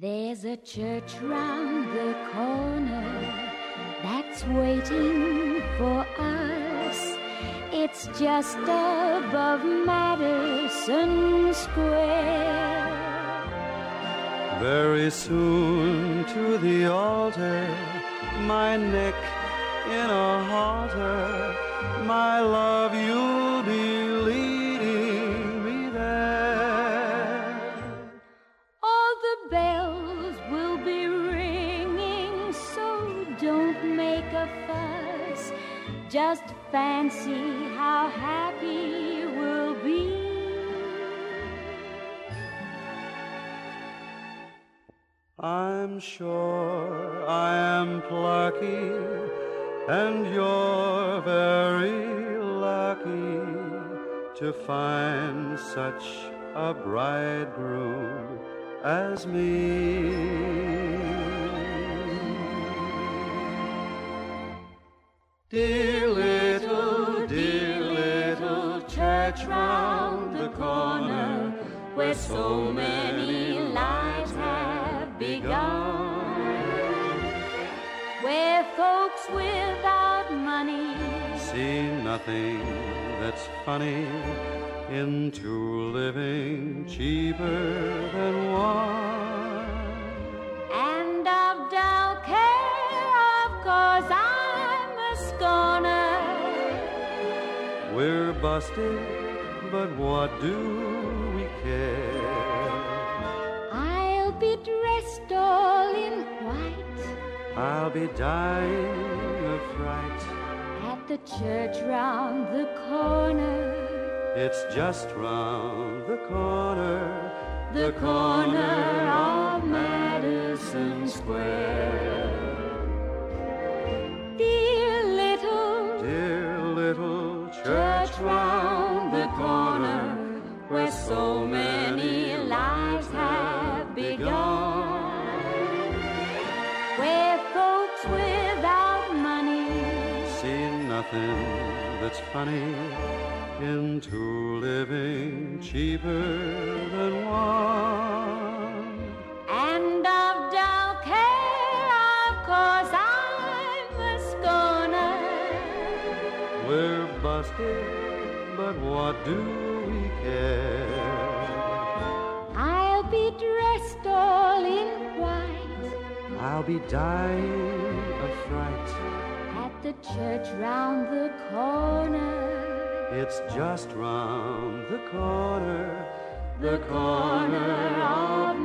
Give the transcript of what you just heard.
There's a church round the corner that's waiting for us. It's just above Madison Square. Very soon to the altar, my neck in a halter, my love, you'll be make a fuss. Just fancy how happy we'll be. I'm sure I am plucky, and you're very lucky to find such a bridegroom as me. Dear little, dear little church round the corner where so many lives have begun. Where folks without money See nothing that's funny into living cheaper than one. Busted, but what do we care? I'll be dressed all in white I'll be dying of fright. at the church round the corner. It's just round the corner, The corner of Madison Square. Nothing that's funny into living cheaper than one. and of dull care, of course, I'm a scorner. We're busted, but what do we care? I'll be dressed all in white I'll be dying of fright. The church round the corner. It's just round the corner, The corner of